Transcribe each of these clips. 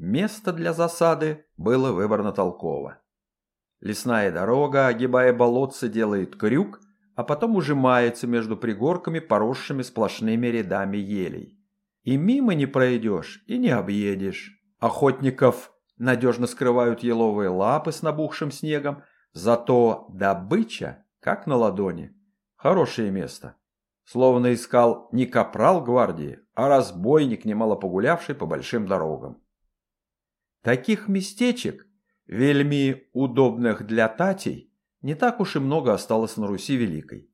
Место для засады было выбрано толково. Лесная дорога, огибая болотце, делает крюк, а потом ужимается между пригорками, поросшими сплошными рядами елей. И мимо не пройдешь, и не объедешь. Охотников надежно скрывают еловые лапы с набухшим снегом, зато добыча, как на ладони. Хорошее место. Словно искал не капрал гвардии, а разбойник, немало погулявший по большим дорогам. Таких местечек, вельми удобных для татей, не так уж и много осталось на Руси Великой.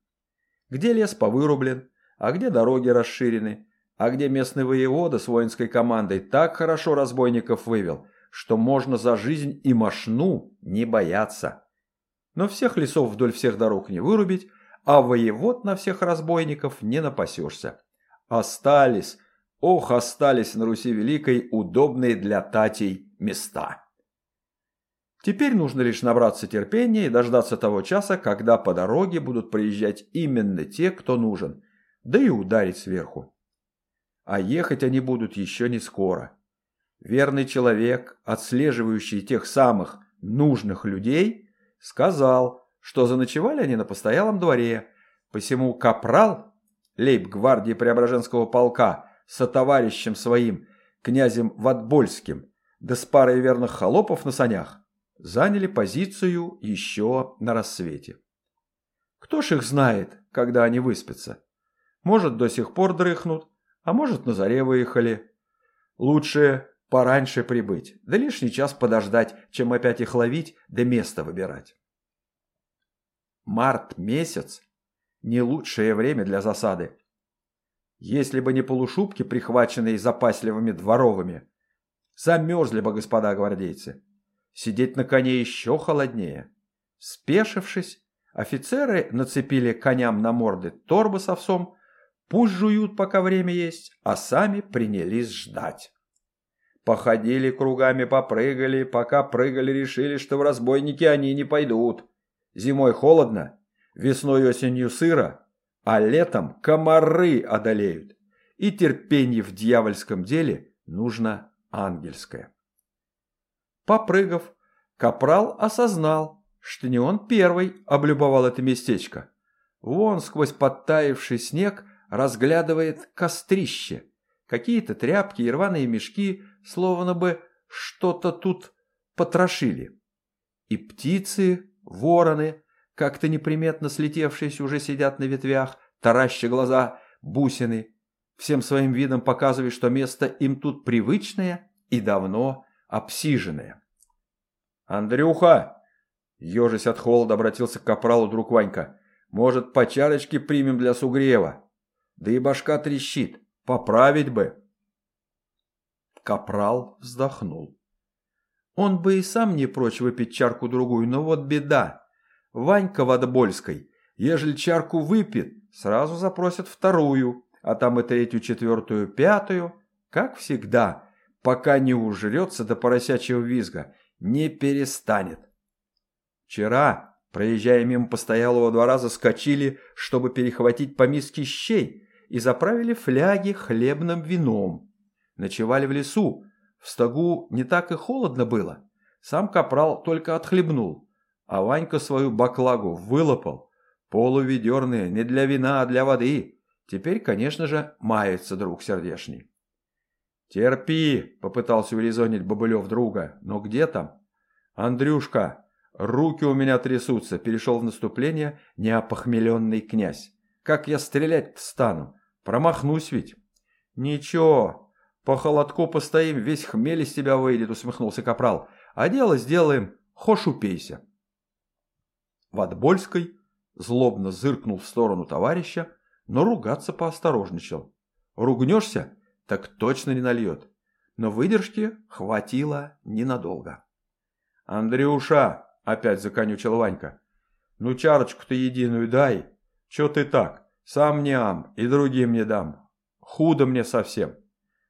Где лес повырублен, а где дороги расширены, а где местный воевода с воинской командой так хорошо разбойников вывел, что можно за жизнь и мошну не бояться. Но всех лесов вдоль всех дорог не вырубить, а воевод на всех разбойников не напасешься. Остались, ох, остались на Руси Великой удобные для татей места. Теперь нужно лишь набраться терпения и дождаться того часа, когда по дороге будут проезжать именно те, кто нужен, да и ударить сверху. А ехать они будут еще не скоро. Верный человек, отслеживающий тех самых нужных людей, сказал, что заночевали они на постоялом дворе, посему капрал, лейб-гвардии Преображенского полка, со товарищем своим, князем Ватбольским, да с парой верных холопов на санях, заняли позицию еще на рассвете. Кто ж их знает, когда они выспятся? Может, до сих пор дрыхнут, а может, на заре выехали. Лучше пораньше прибыть, да лишний час подождать, чем опять их ловить, да место выбирать. Март месяц – не лучшее время для засады. Если бы не полушубки, прихваченные запасливыми дворовыми, замерзли бы господа гвардейцы. Сидеть на коне еще холоднее. Спешившись, офицеры нацепили коням на морды торбы с овсом, пусть жуют, пока время есть, а сами принялись ждать. Походили кругами, попрыгали, пока прыгали, решили, что в разбойники они не пойдут. Зимой холодно, весной и осенью сыро, а летом комары одолеют. И терпение в дьявольском деле нужно ангельское. Попрыгав, капрал осознал, что не он первый облюбовал это местечко. Вон сквозь подтаивший снег разглядывает кострище. Какие-то тряпки и рваные мешки, словно бы что-то тут потрошили. И птицы, Вороны, как-то неприметно слетевшиеся, уже сидят на ветвях, тараща глаза, бусины, всем своим видом показывая, что место им тут привычное и давно обсиженное. «Андрюха!» – ежась от холода обратился к капралу друг Ванька. «Может, по чарочке примем для сугрева? Да и башка трещит. Поправить бы!» Капрал вздохнул. Он бы и сам не прочь выпить чарку-другую, но вот беда. Ванька Водобольской, ежели чарку выпьет, сразу запросят вторую, а там и третью, четвертую, пятую. Как всегда, пока не ужрется до поросячьего визга, не перестанет. Вчера, проезжая мимо постоялого двора, заскочили, чтобы перехватить по миске щей, и заправили фляги хлебным вином. Ночевали в лесу, в стогу не так и холодно было. Сам капрал только отхлебнул, а Ванька свою баклагу вылопал. Полуведерные, не для вина, а для воды. Теперь, конечно же, мается друг сердешный. «Терпи!» – попытался урезонить Бобылев друга. «Но где там?» «Андрюшка, руки у меня трясутся!» – перешел в наступление неопохмеленный князь. «Как я стрелять стану? Промахнусь ведь!» «Ничего, «По холодку постоим, весь хмель из тебя выйдет», — усмехнулся капрал. «А дело сделаем, хошь упейся». Ватбольской злобно зыркнул в сторону товарища, но ругаться поосторожничал. Ругнешься, так точно не нальет. Но выдержки хватило ненадолго. «Андрюша!» — опять законючил Ванька. «Ну чарочку-то единую дай. Че ты так? Сам не ам и другим не дам. Худо мне совсем».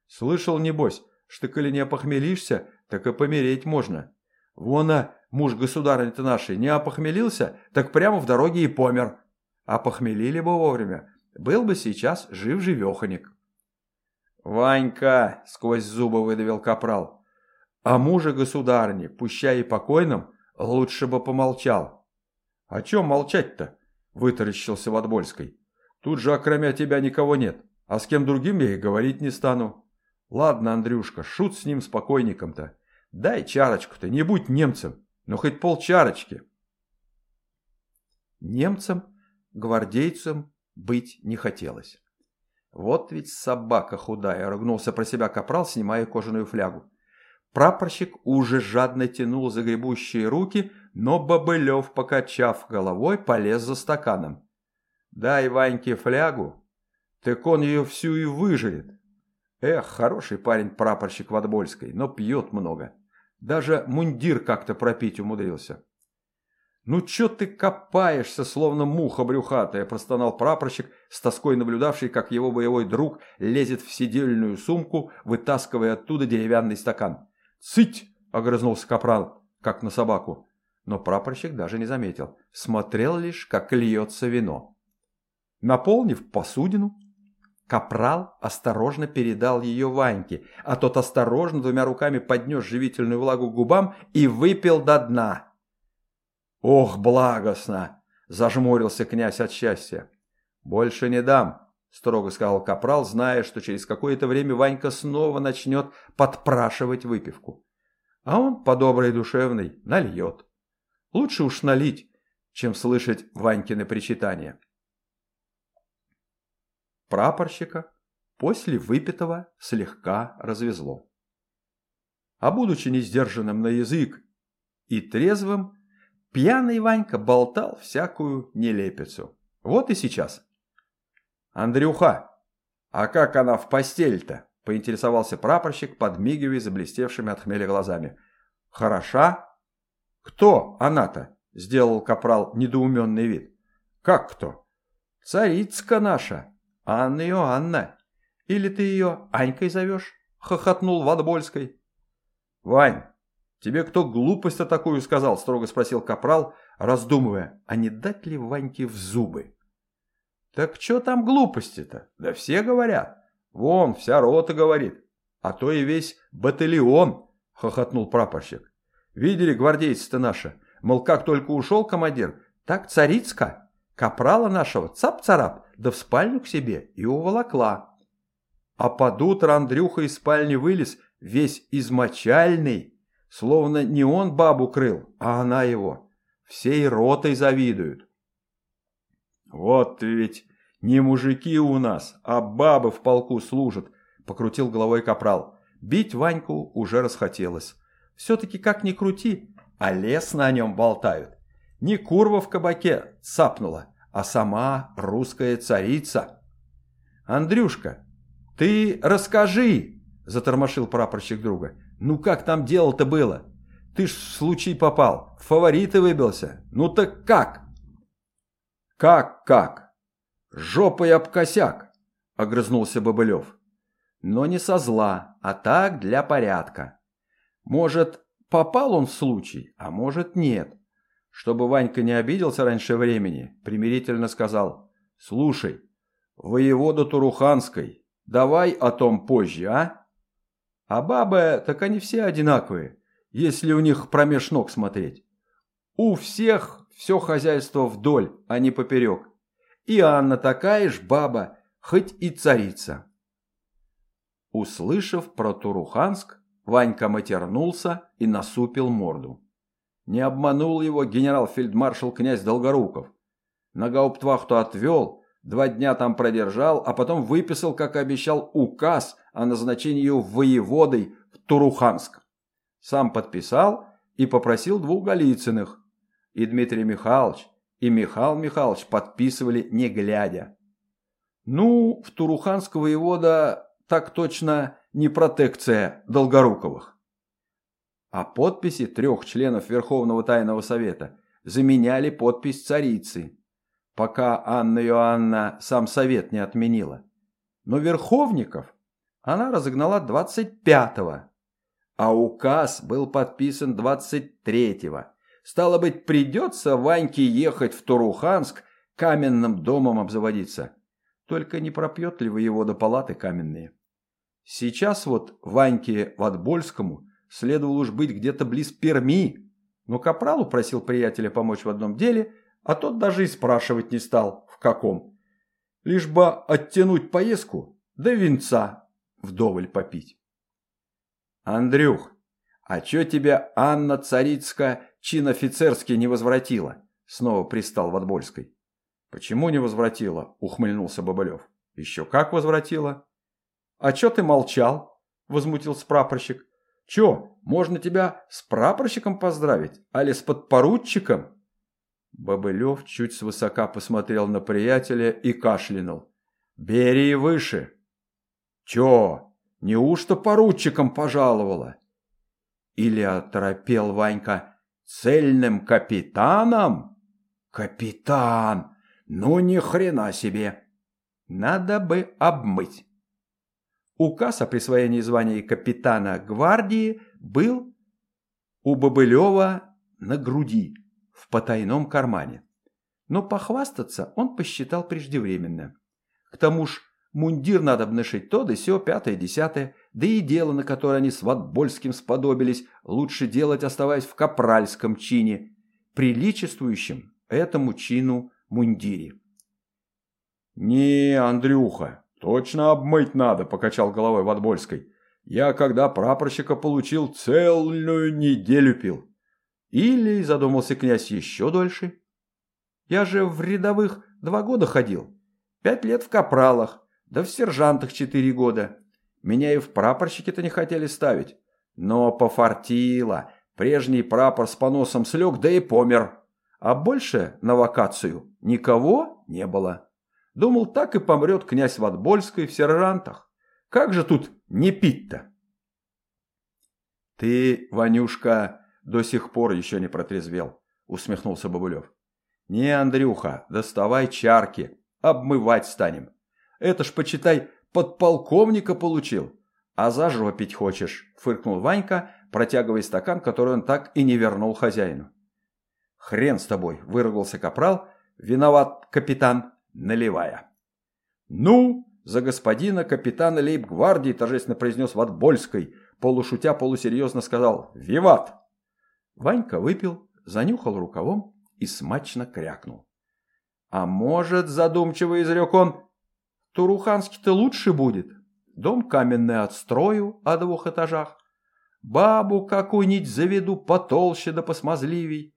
Слышал, небось, что коли не опохмелишься, так и помереть можно. Вон, а, муж государыни-то нашей не опохмелился, так прямо в дороге и помер. А похмелили бы вовремя, был бы сейчас жив-живеханик. «Ванька!» — сквозь зубы выдавил капрал. А муже государни, пущай и покойным, лучше бы помолчал. О чем молчать-то? Вытаращился Ватбольской. Тут же, окромя тебя, никого нет. А с кем другим я и говорить не стану. Ладно, Андрюшка, шут с ним спокойником-то. Дай чарочку-то, не будь немцем, но хоть полчарочки. Немцем, гвардейцем быть не хотелось. Вот ведь собака худая, ругнулся про себя капрал, снимая кожаную флягу. Прапорщик уже жадно тянул загребущие руки, но Бобылев, покачав головой, полез за стаканом. «Дай Ваньке флягу, так он ее всю и выжрет. Эх, хороший парень прапорщик Ватбольской, но пьет много. Даже мундир как-то пропить умудрился». «Ну чё ты копаешься, словно муха брюхатая?» – простонал прапорщик, с тоской наблюдавший, как его боевой друг лезет в сидельную сумку, вытаскивая оттуда деревянный стакан. «Цыть!» – огрызнулся капрал, как на собаку. Но прапорщик даже не заметил. Смотрел лишь, как льется вино. Наполнив посудину, капрал осторожно передал ее Ваньке, а тот осторожно двумя руками поднес живительную влагу к губам и выпил до дна. «Ох, благостно!» – зажмурился князь от счастья. «Больше не дам», – строго сказал Капрал, зная, что через какое-то время Ванька снова начнет подпрашивать выпивку. А он, по доброй душевной, нальет. Лучше уж налить, чем слышать Ванькины причитания. Прапорщика после выпитого слегка развезло. А будучи несдержанным на язык и трезвым, Пьяный Ванька болтал всякую нелепицу. Вот и сейчас. «Андрюха, а как она в постель-то?» – поинтересовался прапорщик, подмигивая заблестевшими от хмеля глазами. «Хороша?» «Кто она-то?» – сделал капрал недоуменный вид. «Как кто?» «Царицка наша, Анна Иоанна. Или ты ее Анькой зовешь?» – хохотнул Вадбольской. «Вань, «Тебе кто глупость-то такую сказал?» – строго спросил Капрал, раздумывая, а не дать ли Ваньке в зубы. «Так что там глупости-то? Да все говорят. Вон, вся рота говорит. А то и весь батальон!» – хохотнул прапорщик. «Видели гвардейцы-то наши? Мол, как только ушел командир, так царицка, капрала нашего, цап-царап, да в спальню к себе и уволокла. А под утро Андрюха из спальни вылез, весь измочальный, Словно не он бабу крыл, а она его. Всей ротой завидуют. Вот ведь не мужики у нас, а бабы в полку служат, покрутил головой капрал. Бить Ваньку уже расхотелось. Все-таки как ни крути, а лес на нем болтают. Не курва в кабаке цапнула, а сама русская царица. «Андрюшка, ты расскажи!» – затормошил прапорщик друга. Ну как там дело-то было? Ты ж в случай попал, в фавориты выбился. Ну так как? Как, как? Жопой об косяк, огрызнулся Бобылев. Но не со зла, а так для порядка. Может, попал он в случай, а может нет. Чтобы Ванька не обиделся раньше времени, примирительно сказал, «Слушай, воевода Туруханской, давай о том позже, а?» А бабы, так они все одинаковые, если у них промеж ног смотреть. У всех все хозяйство вдоль, а не поперек. И Анна такая ж баба, хоть и царица. Услышав про Туруханск, Ванька матернулся и насупил морду. Не обманул его генерал-фельдмаршал князь Долгоруков. На гауптвахту отвел, Два дня там продержал, а потом выписал, как обещал, указ о назначении ее воеводой в Туруханск. Сам подписал и попросил двух Голицыных. И Дмитрий Михайлович, и Михаил Михайлович подписывали не глядя. Ну, в Туруханск воевода так точно не протекция Долгоруковых. А подписи трех членов Верховного Тайного Совета заменяли подпись царицы пока Анна Иоанна сам совет не отменила. Но Верховников она разогнала 25-го, а указ был подписан 23-го. Стало быть, придется Ваньке ехать в Туруханск, каменным домом обзаводиться. Только не пропьет ли его до палаты каменные? Сейчас вот Ваньке Ватбольскому следовало уж быть где-то близ Перми. Но Капралу просил приятеля помочь в одном деле, а тот даже и спрашивать не стал, в каком. Лишь бы оттянуть поездку, да венца вдоволь попить. «Андрюх, а чё тебя Анна Царицкая чин офицерский не возвратила?» Снова пристал Ватбольской. «Почему не возвратила?» – ухмыльнулся Бабылев. «Еще как возвратила?» «А чё ты молчал?» – возмутился прапорщик. «Чё, можно тебя с прапорщиком поздравить, али с подпоручиком?» Бабылев чуть свысока посмотрел на приятеля и кашлянул. «Бери выше!» «Чё, неужто поручиком пожаловала?» Или оторопел Ванька цельным капитаном? «Капитан! Ну ни хрена себе! Надо бы обмыть!» Указ о присвоении звания капитана гвардии был у Бобылева на груди, в потайном кармане. Но похвастаться он посчитал преждевременно. К тому ж мундир надо обнышить то да сё, пятое, десятое, да и дело, на которое они с Ватбольским сподобились, лучше делать, оставаясь в капральском чине, приличествующем этому чину мундире. «Не, Андрюха, точно обмыть надо», – покачал головой Ватбольской. «Я, когда прапорщика получил, целую неделю пил». «Или, – задумался князь, – еще дольше. Я же в рядовых два года ходил, пять лет в капралах, да в сержантах четыре года. Меня и в прапорщики-то не хотели ставить. Но пофартило, прежний прапор с поносом слег, да и помер». А больше на вакацию никого не было. Думал, так и помрет князь Ватбольской в сержантах. Как же тут не пить-то? Ты, Ванюшка, до сих пор еще не протрезвел, усмехнулся Бабулев. Не, Андрюха, доставай чарки, обмывать станем. Это ж, почитай, подполковника получил. А зажопить хочешь, фыркнул Ванька, протягивая стакан, который он так и не вернул хозяину. «Хрен с тобой!» – выругался капрал. «Виноват, капитан!» – наливая. «Ну!» – за господина капитана лейб-гвардии торжественно произнес Ватбольской, полушутя полусерьезно сказал «Виват!». Ванька выпил, занюхал рукавом и смачно крякнул. «А может, задумчиво изрек он, Туруханский-то лучше будет. Дом каменный отстрою о двух этажах. Бабу какую-нибудь заведу потолще да посмазливей.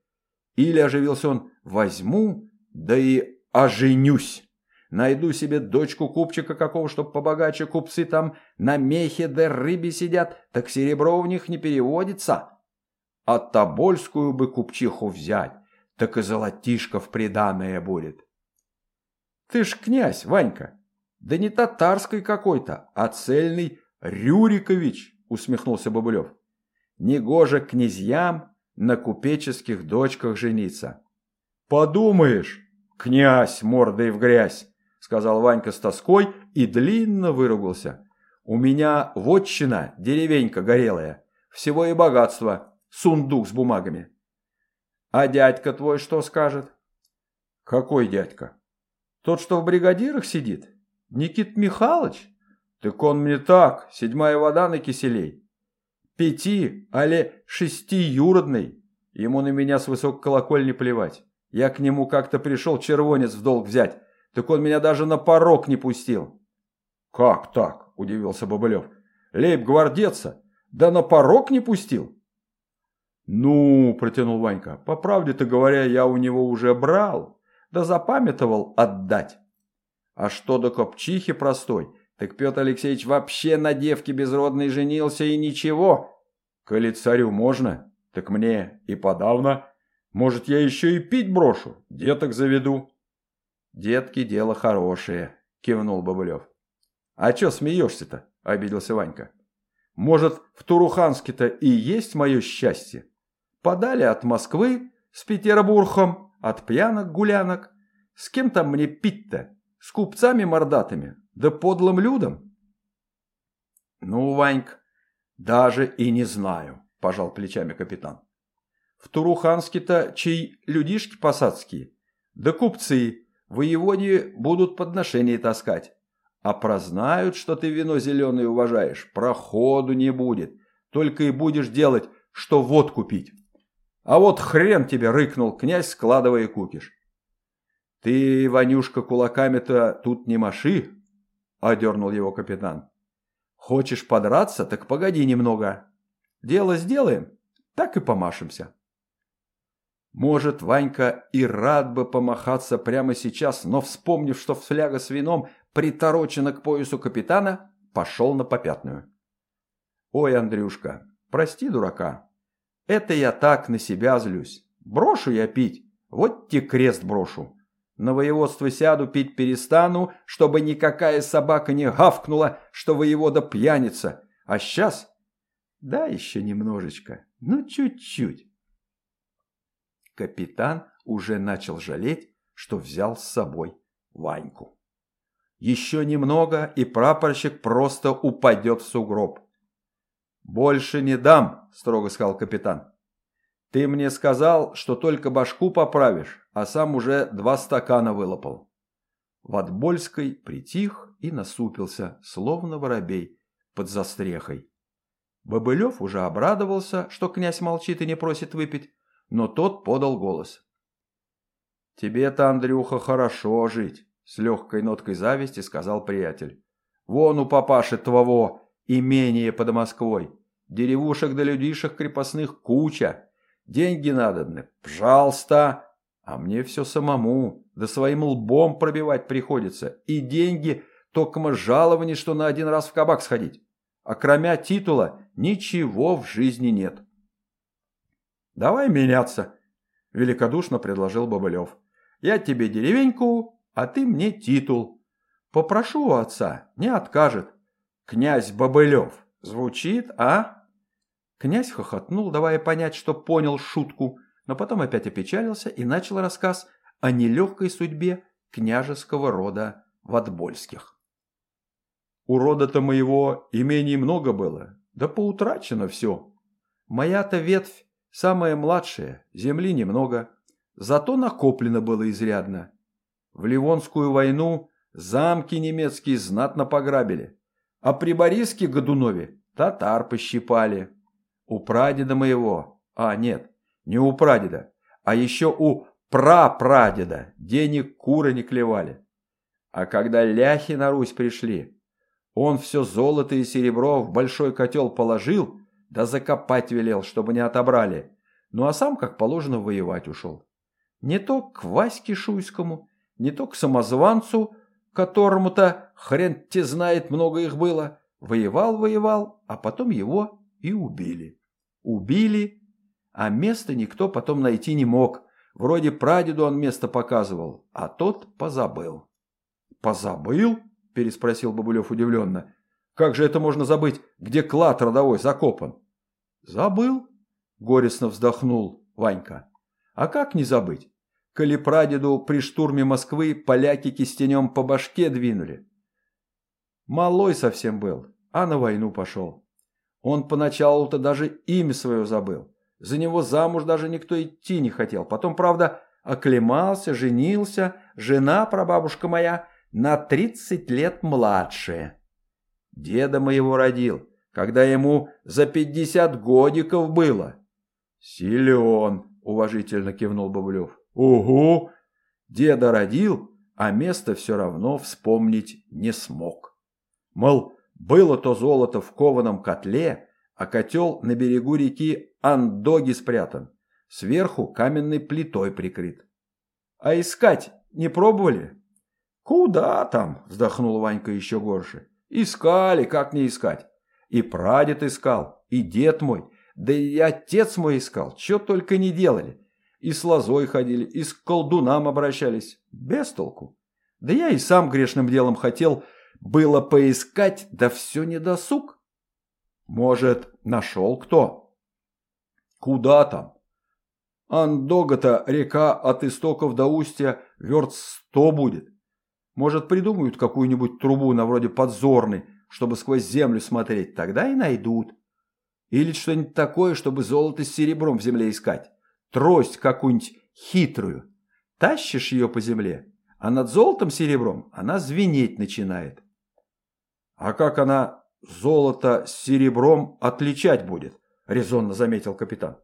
Или, оживился он, возьму, да и оженюсь. Найду себе дочку купчика какого, чтоб побогаче купцы там на мехе да рыбе сидят, так серебро в них не переводится. А тобольскую бы купчиху взять, так и золотишко в приданное будет. Ты ж князь, Ванька. Да не татарской какой-то, а цельный Рюрикович, усмехнулся Бабулев. Негоже князьям на купеческих дочках жениться. «Подумаешь, князь мордой в грязь!» — сказал Ванька с тоской и длинно выругался. «У меня вотчина, деревенька горелая, всего и богатство, сундук с бумагами». «А дядька твой что скажет?» «Какой дядька?» «Тот, что в бригадирах сидит? Никит Михайлович?» «Так он мне так, седьмая вода на киселей пяти, але шестиюродный. Ему на меня с высокой колокольни плевать. Я к нему как-то пришел червонец в долг взять, так он меня даже на порог не пустил. «Как так?» – удивился Бобылев. «Лейб-гвардеца? Да на порог не пустил?» «Ну, – протянул Ванька, – по правде-то говоря, я у него уже брал, да запамятовал отдать. А что до копчихи простой, так Петр Алексеевич вообще на девке безродной женился и ничего. Коли царю можно, так мне и подавно. Может, я еще и пить брошу, деток заведу. Детки дело хорошее, кивнул Бабылев. А че смеешься-то, обиделся Ванька. Может, в Туруханске-то и есть мое счастье? Подали от Москвы с Петербургом, от пьянок-гулянок. С кем там мне пить-то? С купцами мордатыми, да подлым людям? Ну, Ваньк, даже и не знаю, пожал плечами капитан. В Туруханске-то чей людишки посадские, да купцы, воеводе будут подношения таскать. А прознают, что ты вино зеленое уважаешь, проходу не будет. только и будешь делать, что водку пить. А вот хрен тебе, рыкнул князь, складывая кукиш. Ты, Ванюшка, кулаками-то тут не маши, одернул его капитан. Хочешь подраться, так погоди немного. Дело сделаем, так и помашемся. Может, Ванька и рад бы помахаться прямо сейчас, но, вспомнив, что фляга с вином приторочена к поясу капитана, пошел на попятную. «Ой, Андрюшка, прости дурака. Это я так на себя злюсь. Брошу я пить, вот те крест брошу. На воеводство сяду, пить перестану, чтобы никакая собака не гавкнула, что воевода пьяница. А сейчас? Да, еще немножечко, ну чуть-чуть. Капитан уже начал жалеть, что взял с собой Ваньку. Еще немного, и прапорщик просто упадет в сугроб. «Больше не дам», — строго сказал капитан. «Ты мне сказал, что только башку поправишь, а сам уже два стакана вылопал». Ватбольской притих и насупился, словно воробей под застрехой. Бобылев уже обрадовался, что князь молчит и не просит выпить, но тот подал голос. «Тебе-то, Андрюха, хорошо жить», — с легкой ноткой зависти сказал приятель. «Вон у папаши твоего имение под Москвой. Деревушек да людишек крепостных куча. Деньги надобны, пожалуйста. А мне все самому, да своим лбом пробивать приходится. И деньги только жалование, что на один раз в кабак сходить. А кроме титула ничего в жизни нет. «Давай меняться», – великодушно предложил Бобылев. «Я тебе деревеньку, а ты мне титул. Попрошу у отца, не откажет. Князь Бобылев. Звучит, а?» Князь хохотнул, давая понять, что понял шутку, но потом опять опечалился и начал рассказ о нелегкой судьбе княжеского рода Ватбольских. «У рода-то моего имений много было, да поутрачено все. Моя-то ветвь самая младшая, земли немного, зато накоплено было изрядно. В Ливонскую войну замки немецкие знатно пограбили, а при Бориске Годунове татар пощипали». У прадеда моего, а нет, не у прадеда, а еще у прапрадеда денег куры не клевали. А когда ляхи на Русь пришли, он все золото и серебро в большой котел положил, да закопать велел, чтобы не отобрали. Ну а сам, как положено, воевать ушел. Не то к Ваське Шуйскому, не то к самозванцу, которому-то хрен те знает, много их было. Воевал-воевал, а потом его и убили. Убили, а место никто потом найти не мог. Вроде прадеду он место показывал, а тот позабыл. «Позабыл?» – переспросил Бабулев удивленно. «Как же это можно забыть, где клад родовой закопан?» «Забыл?» – горестно вздохнул Ванька. «А как не забыть? Коли прадеду при штурме Москвы поляки кистенем по башке двинули. Малой совсем был, а на войну пошел. Он поначалу-то даже имя свое забыл. За него замуж даже никто идти не хотел. Потом, правда, оклемался, женился. Жена, прабабушка моя, на тридцать лет младшая. Деда моего родил, когда ему за пятьдесят годиков было. Силен, уважительно кивнул Бабулев. Угу. Деда родил, а место все равно вспомнить не смог. Мол, было то золото в кованом котле, а котел на берегу реки Андоги спрятан. Сверху каменной плитой прикрыт. А искать не пробовали? Куда там? Вздохнул Ванька еще горше. Искали, как не искать. И прадед искал, и дед мой, да и отец мой искал. Че только не делали. И с лозой ходили, и с колдунам обращались. Без толку. Да я и сам грешным делом хотел было поискать, да все не досуг. Может, нашел кто? Куда там? Андога-то река от истоков до устья верст сто будет. Может, придумают какую-нибудь трубу на вроде подзорной, чтобы сквозь землю смотреть, тогда и найдут. Или что-нибудь такое, чтобы золото с серебром в земле искать. Трость какую-нибудь хитрую. Тащишь ее по земле, а над золотом серебром она звенеть начинает. А как она золото с серебром отличать будет, резонно заметил капитан.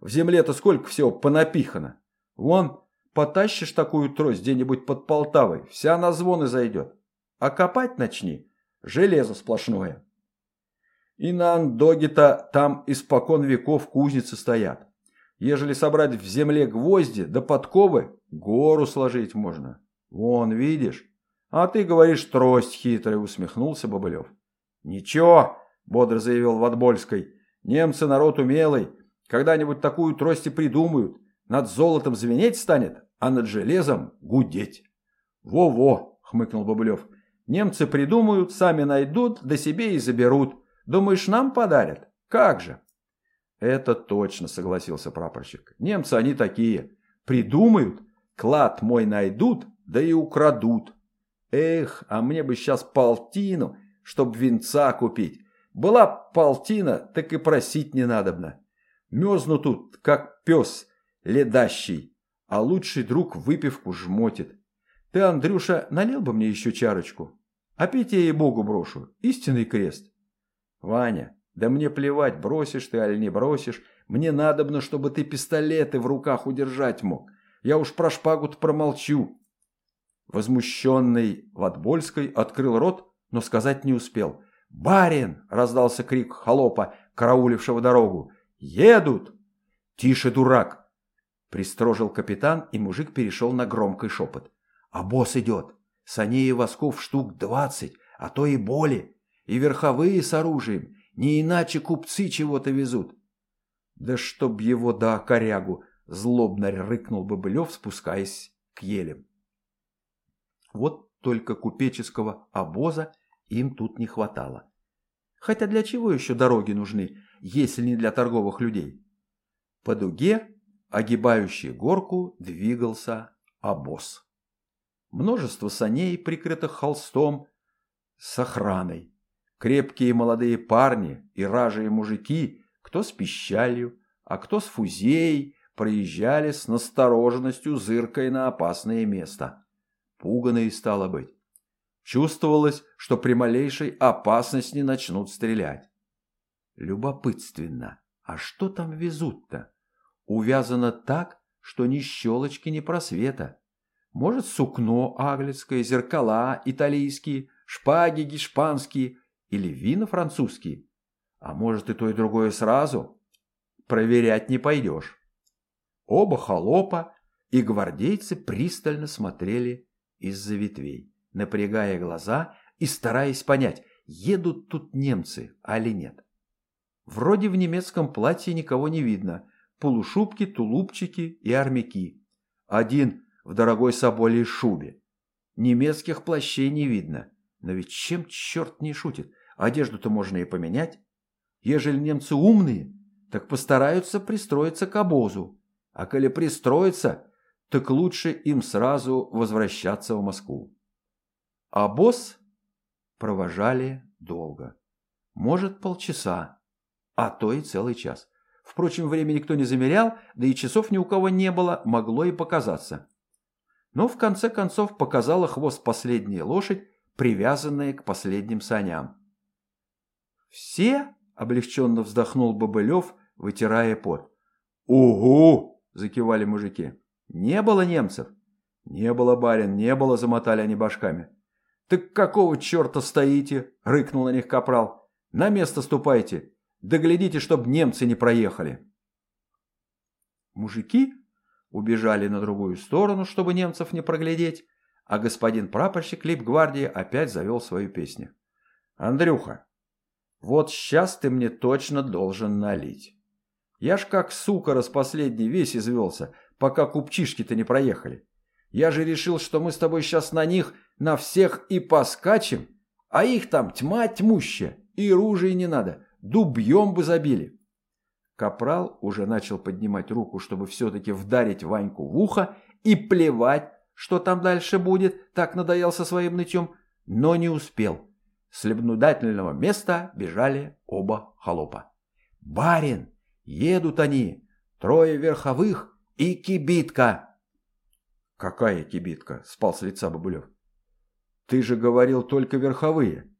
В земле-то сколько всего понапихано. Вон, потащишь такую трость где-нибудь под Полтавой, вся на звоны зайдет. А копать начни, железо сплошное. И на Андоге-то там испокон веков кузницы стоят. Ежели собрать в земле гвозди да подковы, гору сложить можно. Вон, видишь? А ты говоришь, трость хитрая, усмехнулся Бобылев. Ничего, бодро заявил Ватбольской. Немцы народ умелый. Когда-нибудь такую трость и придумают. Над золотом звенеть станет, а над железом гудеть. Во-во, хмыкнул Бобылев. Немцы придумают, сами найдут, да себе и заберут. Думаешь, нам подарят? Как же? Это точно, согласился прапорщик. Немцы они такие. Придумают, клад мой найдут, да и украдут. Эх, а мне бы сейчас полтину, чтоб венца купить. Была полтина, так и просить не надобно. Мерзну тут, как пес ледащий, а лучший друг выпивку жмотит. Ты, Андрюша, налил бы мне еще чарочку? А пить я ей-богу брошу. Истинный крест. Ваня, да мне плевать, бросишь ты или не бросишь. Мне надобно, чтобы ты пистолеты в руках удержать мог. Я уж про шпагу-то промолчу. Возмущенный Ватбольской открыл рот, но сказать не успел. «Барин!» – раздался крик холопа, караулившего дорогу. «Едут!» «Тише, дурак!» – пристрожил капитан, и мужик перешел на громкий шепот. «А босс идет! Саней и восков штук двадцать, а то и более, и верховые с оружием, не иначе купцы чего-то везут!» «Да чтоб его да корягу!» – злобно рыкнул Бобылев, спускаясь к елям. Вот только купеческого обоза им тут не хватало. Хотя для чего еще дороги нужны, если не для торговых людей? По дуге, огибающей горку, двигался обоз. Множество саней, прикрытых холстом, с охраной. Крепкие молодые парни и ражие мужики, кто с пищалью, а кто с фузеей, проезжали с настороженностью, зыркой на опасное место. Пуганые стало быть. Чувствовалось, что при малейшей опасности начнут стрелять. Любопытственно, а что там везут-то? Увязано так, что ни щелочки, ни просвета. Может, сукно аглицкое, зеркала италийские, шпаги гешпанские или вина французские. А может, и то, и другое сразу? Проверять не пойдешь. Оба холопа и гвардейцы пристально смотрели из-за ветвей, напрягая глаза и стараясь понять, едут тут немцы, али нет. Вроде в немецком платье никого не видно, полушубки, тулупчики и армяки. Один в дорогой соболей шубе. Немецких плащей не видно. Но ведь чем черт не шутит? Одежду-то можно и поменять. Ежели немцы умные, так постараются пристроиться к обозу. А коли пристроиться, так лучше им сразу возвращаться в Москву. А провожали долго. Может, полчаса, а то и целый час. Впрочем, время никто не замерял, да и часов ни у кого не было, могло и показаться. Но в конце концов показала хвост последняя лошадь, привязанная к последним саням. «Все?» – облегченно вздохнул Бобылев, вытирая пот. «Угу!» – закивали мужики. Не было немцев? Не было, барин, не было, замотали они башками. Так какого черта стоите? Рыкнул на них капрал. На место ступайте. Доглядите, чтоб немцы не проехали. Мужики убежали на другую сторону, чтобы немцев не проглядеть, а господин прапорщик лейб-гвардии опять завел свою песню. «Андрюха, вот сейчас ты мне точно должен налить. Я ж как сука распоследний весь извелся, пока купчишки-то не проехали. Я же решил, что мы с тобой сейчас на них, на всех и поскачем, а их там тьма тьмущая, и ружей не надо, дубьем бы забили. Капрал уже начал поднимать руку, чтобы все-таки вдарить Ваньку в ухо и плевать, что там дальше будет, так надоел со своим нытьем, но не успел. С наблюдательного места бежали оба холопа. «Барин! Едут они! Трое верховых и кибитка!» «Какая кибитка?» – спал с лица Бабулев. «Ты же говорил только верховые.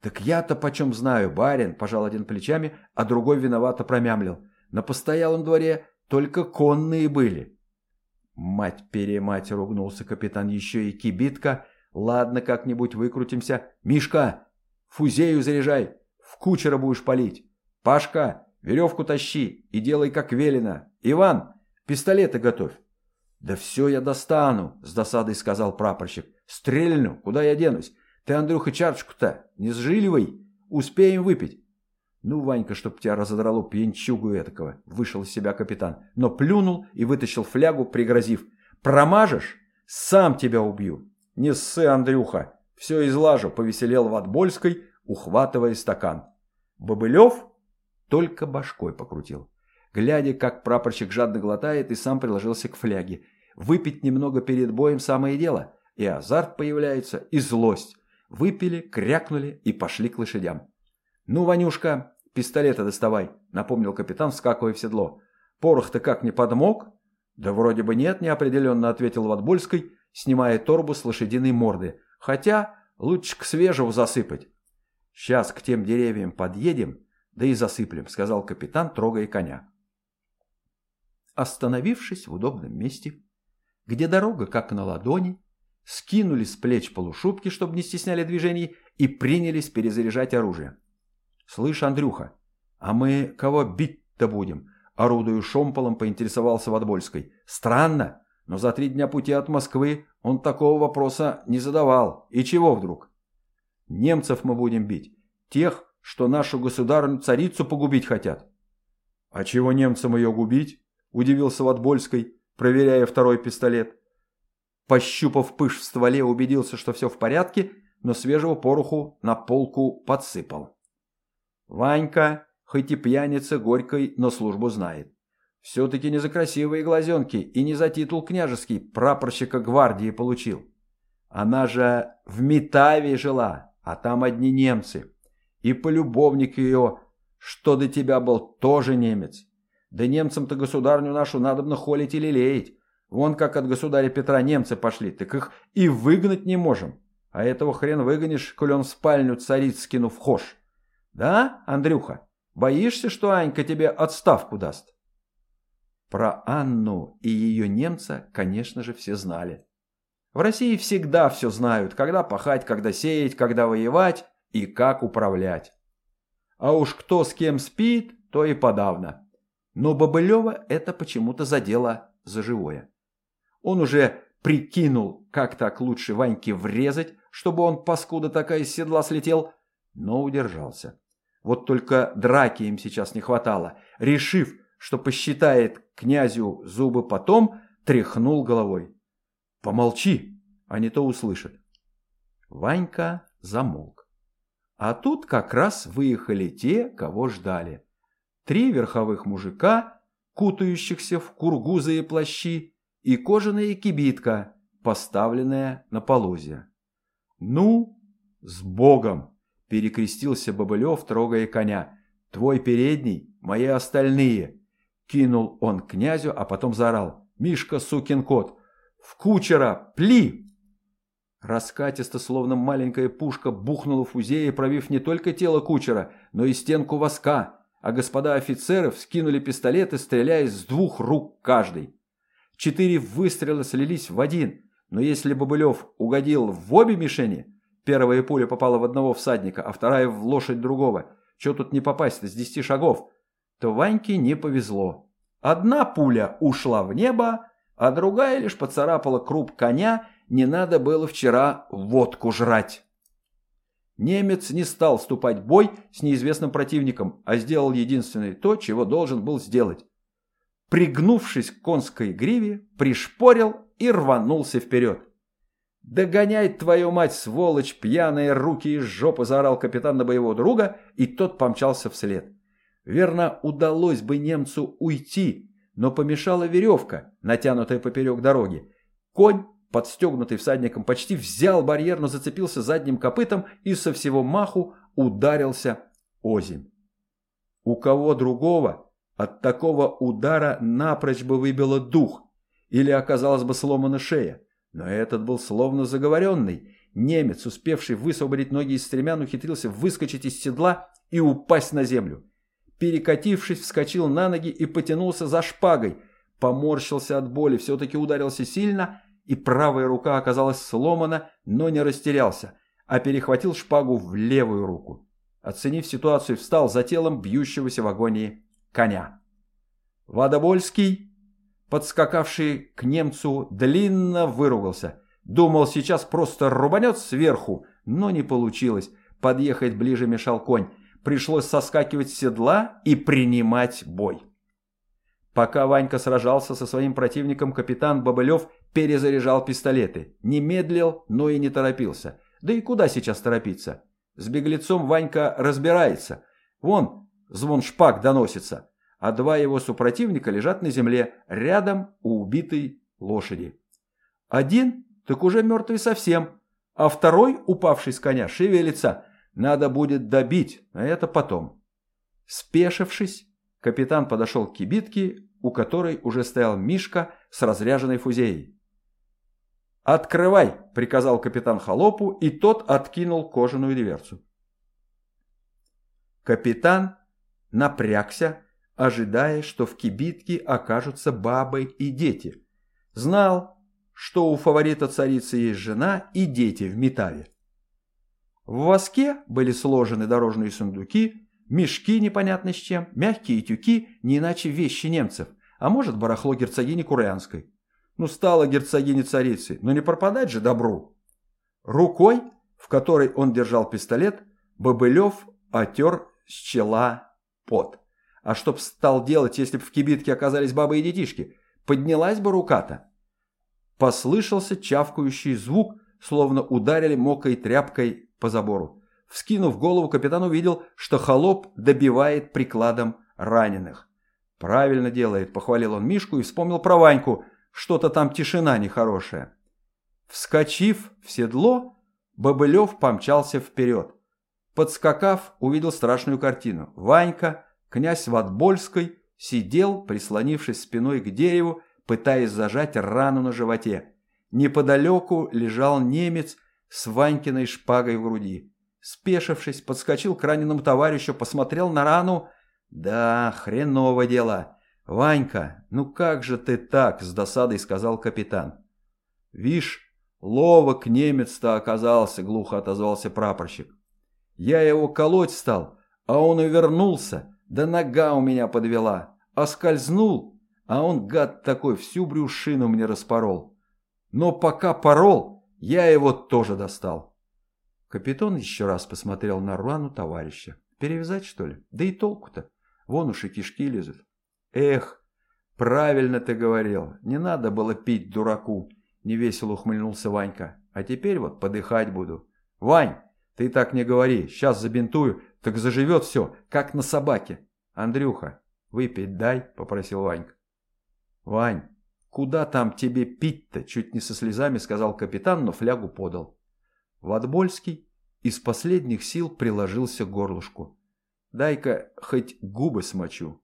«Так я-то почем знаю, барин», – пожал один плечами, а другой виновато промямлил. «На постоялом дворе только конные были». «Мать-перемать!» – ругнулся капитан. «Еще и кибитка. Ладно, как-нибудь выкрутимся. Мишка, фузею заряжай, в кучера будешь палить. Пашка, веревку тащи и делай как велено. Иван, пистолеты готовь». «Да все я достану», – с досадой сказал прапорщик. «Стрельну, куда я денусь? Ты, Андрюха, чарочку-то не сжиливай, успеем выпить. Ну, Ванька, чтоб тебя разодрало пьянчугу этакого, вышел из себя капитан, но плюнул и вытащил флягу, пригрозив. Промажешь? Сам тебя убью. Не ссы, Андрюха, все излажу, повеселел в Отбольской, ухватывая стакан. Бобылев только башкой покрутил. Глядя, как прапорщик жадно глотает, и сам приложился к фляге. Выпить немного перед боем самое дело. И азарт появляется, и злость. Выпили, крякнули и пошли к лошадям. «Ну, Ванюшка, пистолета доставай», — напомнил капитан, вскакивая в седло. «Порох-то как, не подмог?» «Да вроде бы нет», — неопределенно ответил Ватбольской, снимая торбу с лошадиной морды. «Хотя лучше к свежему засыпать». «Сейчас к тем деревьям подъедем, да и засыплем», — сказал капитан, трогая коня. Остановившись в удобном месте, где дорога как на ладони, скинули с плеч полушубки, чтобы не стесняли движений, и принялись перезаряжать оружие. «Слышь, Андрюха, а мы кого бить-то будем?» Орудую шомполом поинтересовался Ватбольской. «Странно, но за три дня пути от Москвы он такого вопроса не задавал. И чего вдруг?» «Немцев мы будем бить. Тех, что нашу государственную царицу погубить хотят». «А чего немцам ее губить?» – удивился Ватбольской, проверяя второй пистолет. Пощупав пыш в стволе, убедился, что все в порядке, но свежего пороху на полку подсыпал. Ванька, хоть и пьяница горькой, но службу знает. Все-таки не за красивые глазенки и не за титул княжеский прапорщика гвардии получил. Она же в Метаве жила, а там одни немцы. И полюбовник ее, что до тебя был, тоже немец. Да немцам-то государню нашу надобно холить и лелеять. Вон как от государя Петра немцы пошли, так их и выгнать не можем. А этого хрен выгонишь, коль он в спальню цариц скинув хошь. Да, Андрюха, боишься, что Анька тебе отставку даст? Про Анну и ее немца, конечно же, все знали. В России всегда все знают, когда пахать, когда сеять, когда воевать и как управлять. А уж кто с кем спит, то и подавно. Но Бобылева это почему-то задело за живое. Он уже прикинул, как так лучше Ваньке врезать, чтобы он, паскуда такая, из седла слетел, но удержался. Вот только драки им сейчас не хватало. Решив, что посчитает князю зубы потом, тряхнул головой. «Помолчи, а не то услышат». Ванька замолк. А тут как раз выехали те, кого ждали. Три верховых мужика, кутающихся в кургузы и плащи, и кожаная кибитка, поставленная на полозья. «Ну, с Богом!» – перекрестился Бобылев, трогая коня. «Твой передний, мои остальные!» Кинул он князю, а потом заорал. «Мишка, сукин кот! В кучера! Пли!» Раскатисто, словно маленькая пушка, бухнула в фузее, пробив не только тело кучера, но и стенку воска, а господа офицеры вскинули пистолеты, стреляя с двух рук каждый. Четыре выстрела слились в один, но если Бобылев угодил в обе мишени, первая пуля попала в одного всадника, а вторая в лошадь другого, что тут не попасть с десяти шагов, то Ваньке не повезло. Одна пуля ушла в небо, а другая лишь поцарапала круп коня, не надо было вчера водку жрать. Немец не стал вступать в бой с неизвестным противником, а сделал единственное то, чего должен был сделать пригнувшись к конской гриве, пришпорил и рванулся вперед. «Догоняй, твою мать, сволочь, пьяные руки из жопы!» – заорал капитан на боевого друга, и тот помчался вслед. Верно, удалось бы немцу уйти, но помешала веревка, натянутая поперек дороги. Конь, подстегнутый всадником, почти взял барьер, но зацепился задним копытом и со всего маху ударился озимь. У кого другого от такого удара напрочь бы выбило дух или оказалась бы сломана шея. Но этот был словно заговоренный, Немец, успевший высвободить ноги из стремян, ухитрился выскочить из седла и упасть на землю. Перекатившись, вскочил на ноги и потянулся за шпагой. Поморщился от боли, все-таки ударился сильно, и правая рука оказалась сломана, но не растерялся, а перехватил шпагу в левую руку. Оценив ситуацию, встал за телом бьющегося в агонии коня. Вадобольский, подскакавший к немцу, длинно выругался. Думал, сейчас просто рубанет сверху, но не получилось. Подъехать ближе мешал конь. Пришлось соскакивать с седла и принимать бой. Пока Ванька сражался со своим противником, капитан Бобылев перезаряжал пистолеты. Не медлил, но и не торопился. Да и куда сейчас торопиться? С беглецом Ванька разбирается. Вон, звон шпаг доносится. А два его супротивника лежат на земле, рядом у убитой лошади. Один, так уже мертвый совсем, а второй, упавший с коня, шевелится. Надо будет добить, а это потом. Спешившись, капитан подошел к кибитке, у которой уже стоял Мишка с разряженной фузеей. «Открывай!» – приказал капитан Холопу, и тот откинул кожаную дверцу. Капитан напрягся, ожидая, что в кибитке окажутся бабы и дети. Знал, что у фаворита царицы есть жена и дети в металле. В воске были сложены дорожные сундуки, мешки непонятно с чем, мягкие тюки, не иначе вещи немцев, а может барахло герцогини Курянской. Ну, стала герцогиня царицы, но не пропадать же добру. Рукой, в которой он держал пистолет, Бобылев отер с чела пот. А чтоб стал делать, если б в кибитке оказались бабы и детишки? Поднялась бы рука-то. Послышался чавкающий звук, словно ударили мокрой тряпкой по забору. Вскинув голову, капитан увидел, что холоп добивает прикладом раненых. «Правильно делает», — похвалил он Мишку и вспомнил про Ваньку — что-то там тишина нехорошая. Вскочив в седло, Бобылев помчался вперед. Подскакав, увидел страшную картину. Ванька, князь Ватбольской, сидел, прислонившись спиной к дереву, пытаясь зажать рану на животе. Неподалеку лежал немец с Ванькиной шпагой в груди. Спешившись, подскочил к раненому товарищу, посмотрел на рану. Да, хреново дело. «Ванька, ну как же ты так?» – с досадой сказал капитан. «Вишь, ловок немец-то оказался», – глухо отозвался прапорщик. «Я его колоть стал, а он и вернулся, да нога у меня подвела, а скользнул, а он, гад такой, всю брюшину мне распорол. Но пока порол, я его тоже достал». Капитан еще раз посмотрел на рану товарища. «Перевязать, что ли? Да и толку-то. Вон уж и кишки лезут». «Эх, правильно ты говорил, не надо было пить дураку», – невесело ухмыльнулся Ванька. «А теперь вот подыхать буду». «Вань, ты так не говори, сейчас забинтую, так заживет все, как на собаке». «Андрюха, выпить дай», – попросил Ванька. «Вань, куда там тебе пить-то?» – чуть не со слезами сказал капитан, но флягу подал. Ватбольский из последних сил приложился к горлышку. «Дай-ка хоть губы смочу».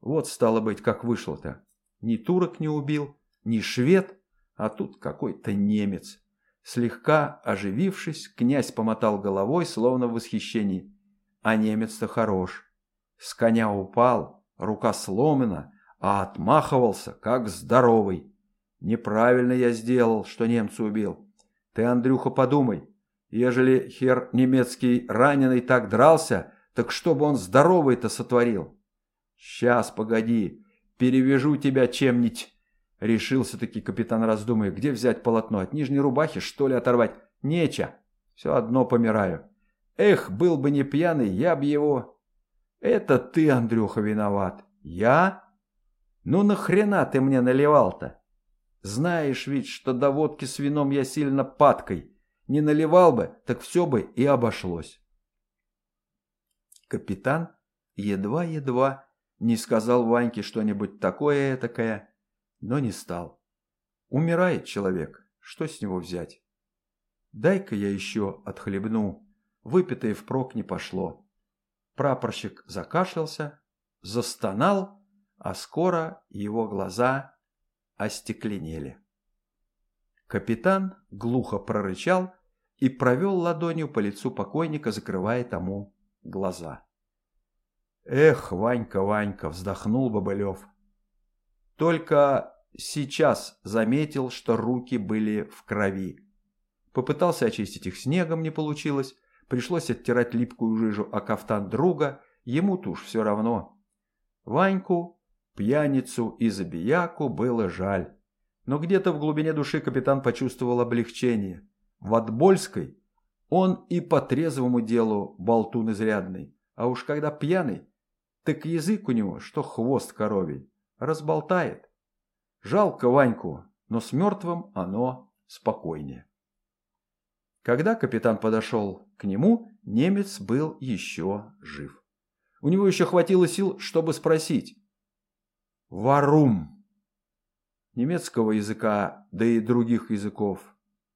Вот стало быть, как вышло-то. Ни турок не убил, ни швед, а тут какой-то немец. Слегка оживившись, князь помотал головой, словно в восхищении. А немец-то хорош. С коня упал, рука сломана, а отмахивался, как здоровый. Неправильно я сделал, что немца убил. Ты, Андрюха, подумай, ежели хер немецкий раненый так дрался, так что бы он здоровый-то сотворил? «Сейчас, погоди, перевяжу тебя чем-нибудь!» Решился-таки капитан, раздумывая, где взять полотно, от нижней рубахи, что ли, оторвать? Неча, все одно помираю. Эх, был бы не пьяный, я б его... Это ты, Андрюха, виноват. Я? Ну нахрена ты мне наливал-то? Знаешь ведь, что до водки с вином я сильно падкой. Не наливал бы, так все бы и обошлось. Капитан едва-едва не сказал Ваньке что-нибудь такое этакое, но не стал. Умирает человек, что с него взять? Дай-ка я еще отхлебну, выпитое впрок не пошло. Прапорщик закашлялся, застонал, а скоро его глаза остекленели. Капитан глухо прорычал и провел ладонью по лицу покойника, закрывая тому глаза. «Эх, Ванька, Ванька!» – вздохнул Бобылев. Только сейчас заметил, что руки были в крови. Попытался очистить их снегом, не получилось. Пришлось оттирать липкую жижу о кафтан друга, ему-то уж все равно. Ваньку, пьяницу и забияку было жаль. Но где-то в глубине души капитан почувствовал облегчение. В Отбольской он и по трезвому делу болтун изрядный, а уж когда пьяный, так язык у него, что хвост коровий, разболтает. Жалко Ваньку, но с мертвым оно спокойнее. Когда капитан подошел к нему, немец был еще жив. У него еще хватило сил, чтобы спросить. «Варум!» Немецкого языка, да и других языков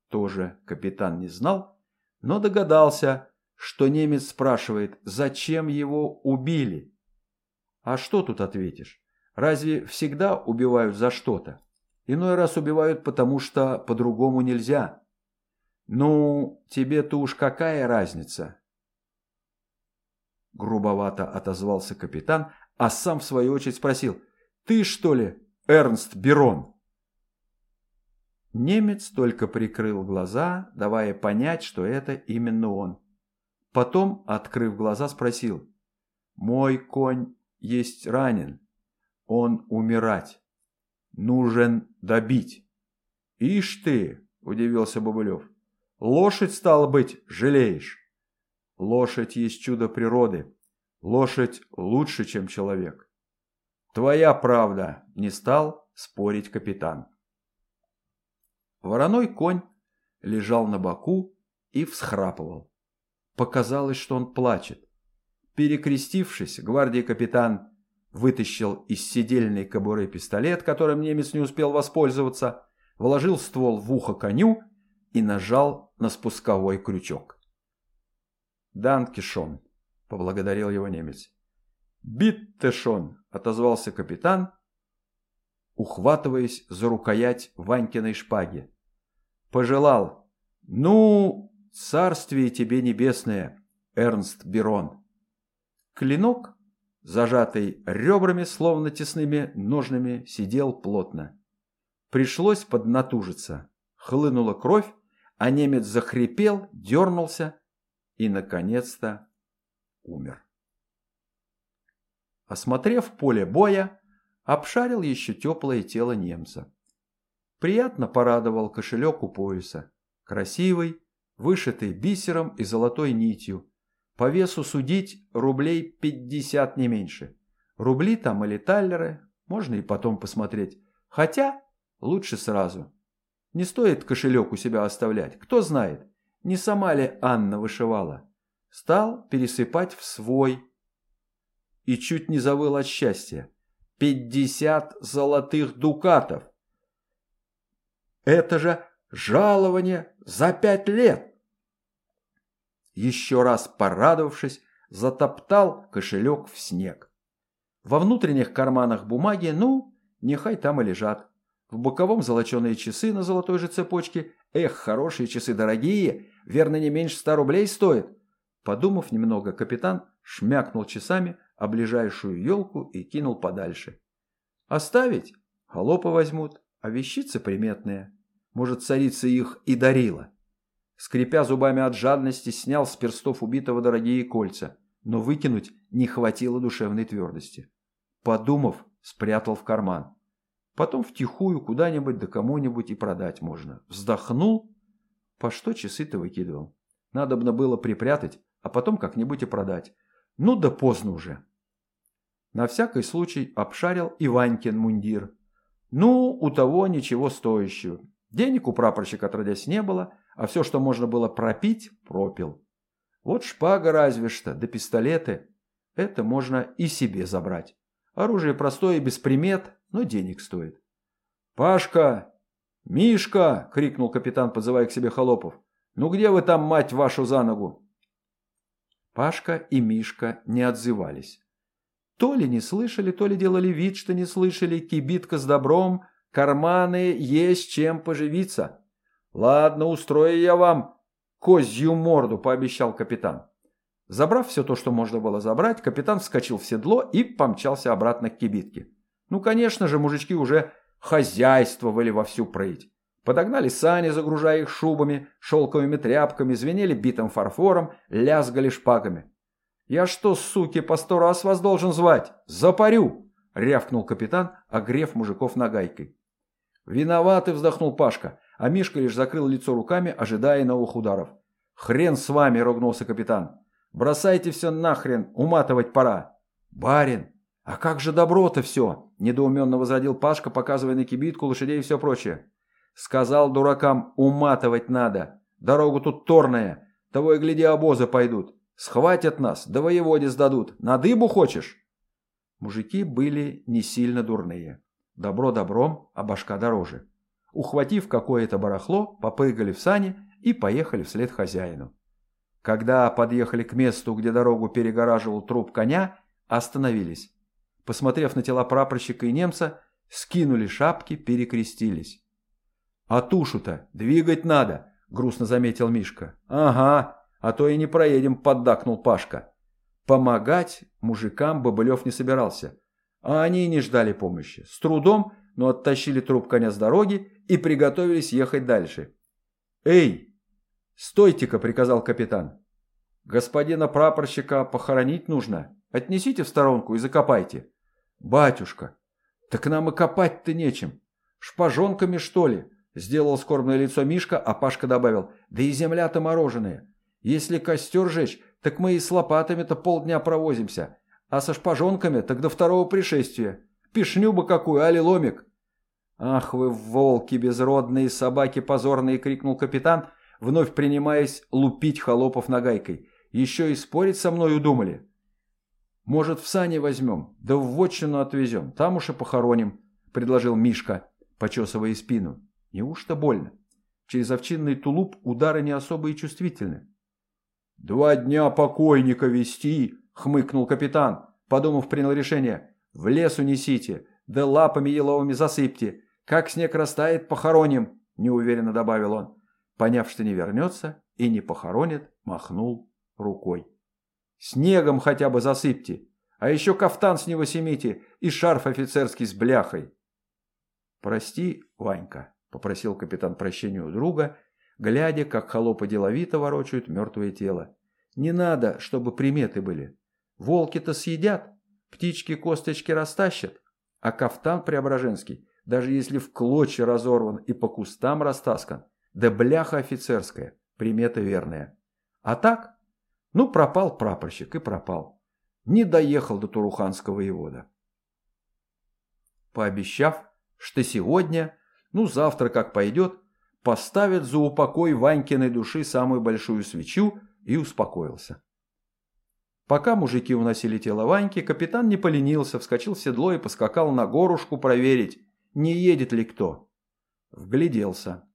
тоже капитан не знал, но догадался, что немец спрашивает, зачем его убили. А что тут ответишь? Разве всегда убивают за что-то? Иной раз убивают, потому что по-другому нельзя. «Ну, тебе-то уж какая разница?» Грубовато отозвался капитан, а сам в свою очередь спросил. «Ты, что ли, Эрнст Берон?» Немец только прикрыл глаза, давая понять, что это именно он. Потом, открыв глаза, спросил. «Мой конь есть ранен. Он умирать. Нужен добить». «Ишь ты!» – удивился Бобылев. Лошадь, стало быть, жалеешь. Лошадь есть чудо природы. Лошадь лучше, чем человек. Твоя правда, не стал спорить капитан. Вороной конь лежал на боку и всхрапывал. Показалось, что он плачет. Перекрестившись, гвардии капитан вытащил из седельной кобуры пистолет, которым немец не успел воспользоваться, вложил ствол в ухо коню и нажал на спусковой крючок. «Danke schön», — поблагодарил его немец. «Bitte schön», — отозвался капитан, ухватываясь за рукоять Ванькиной шпаги. Пожелал. «Ну, царствие тебе небесное, Эрнст Берон». Клинок, зажатый ребрами, словно тесными ножными, сидел плотно. Пришлось поднатужиться. Хлынула кровь, а немец захрипел, дернулся и, наконец-то, умер. Осмотрев поле боя, обшарил еще теплое тело немца. Приятно порадовал кошелек у пояса. Красивый, вышитый бисером и золотой нитью. По весу судить рублей пятьдесят не меньше. Рубли там или таллеры, можно и потом посмотреть. Хотя лучше сразу. Не стоит кошелек у себя оставлять. Кто знает, не сама ли Анна вышивала. Стал пересыпать в свой. И чуть не завыл от счастья. Пятьдесят золотых дукатов. Это же жалование за пять лет. Еще раз порадовавшись, затоптал кошелек в снег. Во внутренних карманах бумаги, ну, нехай там и лежат. В боковом золоченые часы на золотой же цепочке. Эх, хорошие часы, дорогие, верно не меньше ста рублей стоят. Подумав немного, капитан шмякнул часами о ближайшую елку и кинул подальше. Оставить? Холопы возьмут, а вещицы приметные. Может, царица их и дарила. Скрипя зубами от жадности, снял с перстов убитого дорогие кольца, но выкинуть не хватило душевной твердости. Подумав, спрятал в карман. Потом втихую куда-нибудь да кому-нибудь и продать можно. Вздохнул. По что часы-то выкидывал? Надобно было припрятать, а потом как-нибудь и продать. Ну да поздно уже. На всякий случай обшарил и мундир. Ну, у того ничего стоящего. Денег у прапорщика отродясь не было, а все, что можно было пропить, пропил. Вот шпага разве что, да пистолеты. Это можно и себе забрать. Оружие простое без примет, но денег стоит. «Пашка! Мишка!» — крикнул капитан, подзывая к себе холопов. «Ну где вы там, мать вашу, за ногу?» Пашка и Мишка не отзывались. То ли не слышали, то ли делали вид, что не слышали, кибитка с добром, карманы, есть чем поживиться. Ладно, устрою я вам козью морду», – пообещал капитан. Забрав все то, что можно было забрать, капитан вскочил в седло и помчался обратно к кибитке. Ну, конечно же, мужички уже хозяйствовали во всю прыть. Подогнали сани, загружая их шубами, шелковыми тряпками, звенели битым фарфором, лязгали шпагами. «Я что, суки, по сто раз вас должен звать? Запарю!» — рявкнул капитан, огрев мужиков нагайкой. «Виноваты!» — вздохнул Пашка, а Мишка лишь закрыл лицо руками, ожидая новых ударов. «Хрен с вами!» — ругнулся капитан. «Бросайте все нахрен, уматывать пора!» «Барин, а как же добро-то все?» — недоуменно возродил Пашка, показывая на кибитку, лошадей и все прочее. Сказал дуракам, уматывать надо. Дорогу тут торная. Того и гляди, обозы пойдут. Схватят нас, да воеводе сдадут. На дыбу хочешь? Мужики были не сильно дурные. Добро добром, а башка дороже. Ухватив какое-то барахло, попрыгали в сани и поехали вслед хозяину. Когда подъехали к месту, где дорогу перегораживал труп коня, остановились. Посмотрев на тела прапорщика и немца, скинули шапки, перекрестились. «А тушу-то двигать надо», — грустно заметил Мишка. «Ага, а то и не проедем», — поддакнул Пашка. Помогать мужикам Бобылев не собирался. А они не ждали помощи. С трудом, но оттащили труп коня с дороги и приготовились ехать дальше. «Эй, стойте-ка», — приказал капитан. «Господина прапорщика похоронить нужно. Отнесите в сторонку и закопайте». «Батюшка, так нам и копать-то нечем. Шпажонками, что ли?» Сделал скорбное лицо Мишка, а Пашка добавил, да и земля-то мороженая. Если костер жечь, так мы и с лопатами-то полдня провозимся, а со шпажонками так до второго пришествия. Пишню бы какую, али ломик. Ах вы, волки безродные, собаки позорные, крикнул капитан, вновь принимаясь лупить холопов нагайкой. Еще и спорить со мной удумали. Может, в сани возьмем, да в вотчину отвезем, там уж и похороним, предложил Мишка, почесывая спину. Неужто больно? Через овчинный тулуп удары не особо и чувствительны. «Два дня покойника вести!» — хмыкнул капитан. Подумав, принял решение. «В лес унесите, да лапами еловыми засыпьте. Как снег растает, похороним!» — неуверенно добавил он. Поняв, что не вернется и не похоронит, махнул рукой. «Снегом хотя бы засыпьте, а еще кафтан с него семите и шарф офицерский с бляхой». «Прости, Ванька», попросил капитан прощения у друга, глядя, как холопы деловито ворочают мертвое тело. Не надо, чтобы приметы были. Волки-то съедят, птички косточки растащат, а кафтан преображенский, даже если в клочья разорван и по кустам растаскан, да бляха офицерская, примета верная. А так, ну пропал прапорщик и пропал. Не доехал до Туруханского воевода. Пообещав, что сегодня ну завтра как пойдет, поставит за упокой Ванькиной души самую большую свечу и успокоился. Пока мужики уносили тело Ваньки, капитан не поленился, вскочил в седло и поскакал на горушку проверить, не едет ли кто. Вгляделся.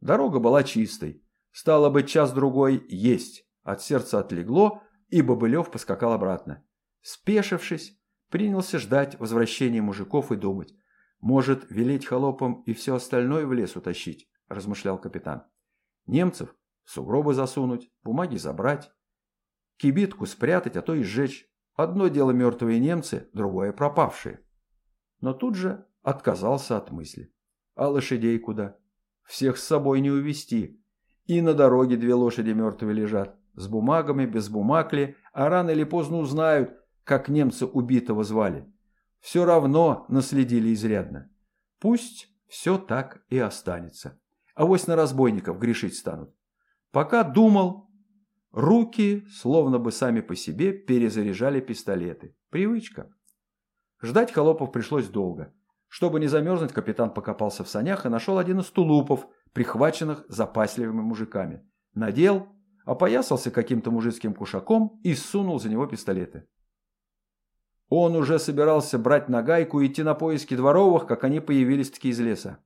Дорога была чистой. Стало быть, час-другой есть. От сердца отлегло, и Бобылев поскакал обратно. Спешившись, принялся ждать возвращения мужиков и думать, может, велеть холопам и все остальное в лес утащить, размышлял капитан. Немцев в сугробы засунуть, бумаги забрать, кибитку спрятать, а то и сжечь. Одно дело мертвые немцы, другое пропавшие. Но тут же отказался от мысли. А лошадей куда? Всех с собой не увести. И на дороге две лошади мертвые лежат. С бумагами, без бумаг ли, а рано или поздно узнают, как немца убитого звали все равно наследили изрядно. Пусть все так и останется. А вось на разбойников грешить станут. Пока думал, руки, словно бы сами по себе, перезаряжали пистолеты. Привычка. Ждать холопов пришлось долго. Чтобы не замерзнуть, капитан покопался в санях и нашел один из тулупов, прихваченных запасливыми мужиками. Надел, опоясался каким-то мужицким кушаком и сунул за него пистолеты. Он уже собирался брать нагайку и идти на поиски дворовых, как они появились-таки из леса.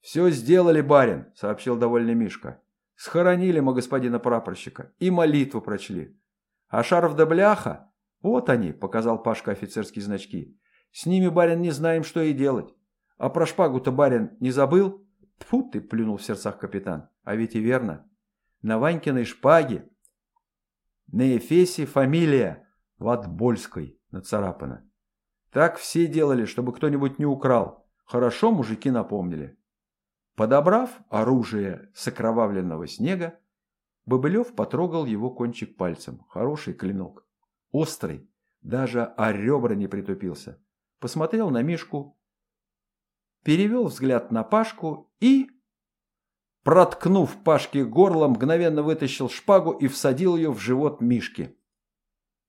«Все сделали, барин», — сообщил довольный Мишка. «Схоронили мы господина прапорщика и молитву прочли. А шарф да бляха, вот они», — показал Пашка офицерские значки. «С ними, барин, не знаем, что и делать. А про шпагу-то барин не забыл?» Тьфу ты, плюнул в сердцах капитан. А ведь и верно. на Ванькиной шпаге. На Эфесе фамилия Ватбольской нацарапана. Так все делали, чтобы кто-нибудь не украл. Хорошо мужики напомнили. Подобрав оружие с окровавленного снега, Бобылев потрогал его кончик пальцем. Хороший клинок. Острый. Даже о ребра не притупился. Посмотрел на Мишку, перевел взгляд на Пашку и, проткнув Пашке горло, мгновенно вытащил шпагу и всадил ее в живот Мишки.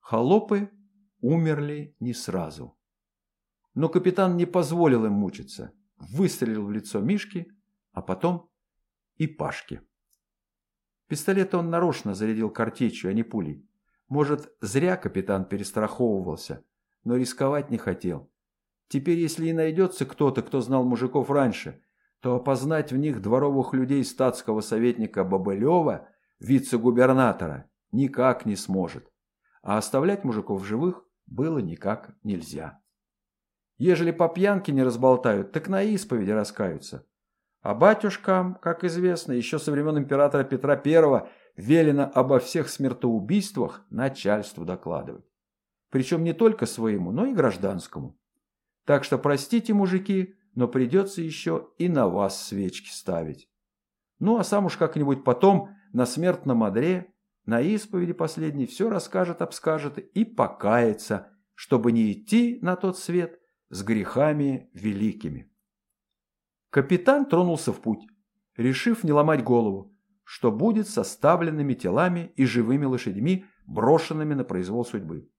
Холопы умерли не сразу. Но капитан не позволил им мучиться. Выстрелил в лицо Мишки, а потом и Пашке. Пистолет он нарочно зарядил картечью, а не пулей. Может, зря капитан перестраховывался, но рисковать не хотел. Теперь, если и найдется кто-то, кто знал мужиков раньше, то опознать в них дворовых людей статского советника Бобылева, вице-губернатора, никак не сможет. А оставлять мужиков живых было никак нельзя. Ежели по пьянке не разболтают, так на исповеди раскаются. А батюшкам, как известно, еще со времен императора Петра I велено обо всех смертоубийствах начальству докладывать. Причем не только своему, но и гражданскому. Так что простите, мужики, но придется еще и на вас свечки ставить. Ну, а сам уж как-нибудь потом на смертном одре, на исповеди последней все расскажет, обскажет и покается, чтобы не идти на тот свет с грехами великими. Капитан тронулся в путь, решив не ломать голову, что будет с оставленными телами и живыми лошадьми, брошенными на произвол судьбы.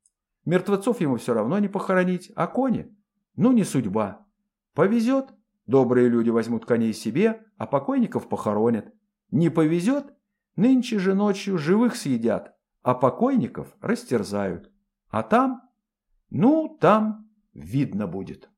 Мертвецов ему все равно не похоронить, а кони? Ну, не судьба. Повезет, добрые люди возьмут коней себе, а покойников похоронят. Не повезет, нынче же ночью живых съедят, а покойников растерзают. А там? Ну, там видно будет.